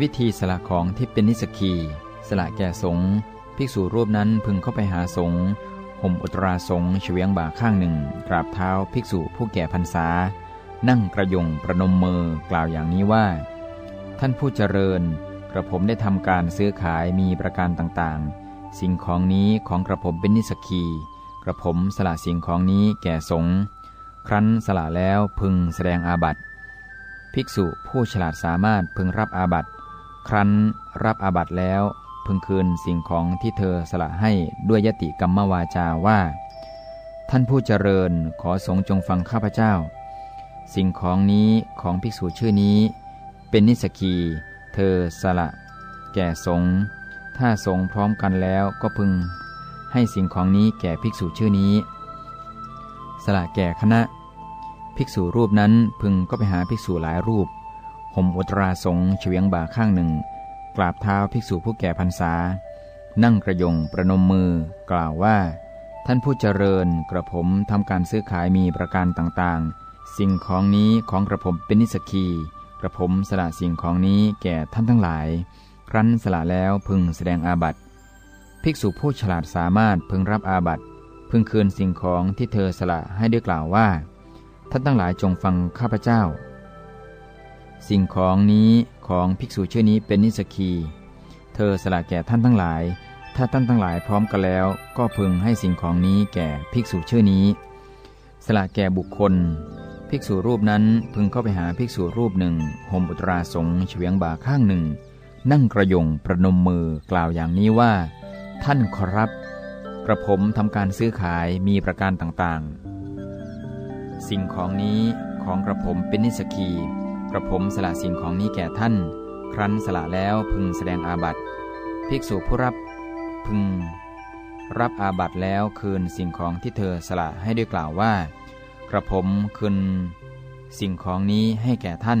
วิธีสละของที่เป็นนิสกีสละแก่สงฆ์ภิกษุรูปนั้นพึงเข้าไปหาสงฆ์ห่มอุตราสงฆ์เฉียงบ่าข้างหนึ่ง กราบเท้าภิกษุผู้แก่พรรษา นั่งกระยงประนมมือกล่าวอย่างนี้ว่า ท่านผู้เจริญ กระผมได้ทำการซื้อขายมีประการต่างๆ สิ่งของนี้ของกระผมเป็นนิสกีกระผมสละสิ่งของนี้แก่สงฆ์ครั้นสละแล้วพึงแสดงอาบัติ ภิกษุผู้ฉลาดสามารถพึงรับอาบัติ ครั้นรับอาบัติแล้ว พึงคืนสิ่งของที่เธอสละให้ด้วยยติกรรมวาจาว่า ท่านผู้เจริญขอสงจงฟังข้าพเจ้า สิ่งของนี้ของภิกษุชื่อนี้ เป็นนิสกี เธอสละ แก่สงถ้าสงพร้อมกันแล้วก็พึง ให้สิ่งของนี้แก่ภิกษุชื่อนี้ สละแก่คณะ ภิกษุรูปนั้นพึงก็ไปหาภิกษุหลายรูป ห่มอุตราสงเฉียงบ่าข้างหนึ่ง กราบเท้าภิกษุผู้แก่พรรษา นั่งกระยงประนมมือ กล่าวว่า ท่านผู้เจริญกระผมทำการซื้อขายมีประการต่างๆ สิ่งของนี้ของกระผมเป็นนิสกีกระผมสละสิ่งของนี้แก่ท่านทั้งหลาย ครั้นสละแล้วพึงแสดงอาบัติ ภิกษุผู้ฉลาดสามารถพึงรับอาบัติพึงคืนสิ่งของที่เธอสละให้ด้วยกล่าวว่า ท่านทั้งหลายจงฟังข้าพเจ้า สิ่งของนี้ของภิกษุชื่อนี้เป็นนิสกี เธอสละแก่ท่านทั้งหลาย ถ้าท่านทั้งหลายพร้อมกันแล้ว ก็พึงให้สิ่งของนี้แก่ภิกษุชื่อนี้ สละแก่บุคคล ภิกษุรูปนั้นพึงเข้าไปหาภิกษุรูปหนึ่งห่มอุตราสงเฉียงบ่าข้างหนึ่ง นั่งกระยงประนมมือกล่าวอย่างนี้ว่า ท่านขอรับ กระผมทำการซื้อขายมีประการต่างๆ สิ่งของนี้ของกระผมเป็นนิสกีกระผมสละสิ่งของนี้แก่ท่าน ครั้นสละแล้วพึงแสดงอาบัติภิกษุผู้รับพึง รับอาบัติแล้วคืนสิ่งของที่เธอสละให้ด้วยกล่าวว่า กระผมคืนสิ่งของนี้ให้แก่ท่าน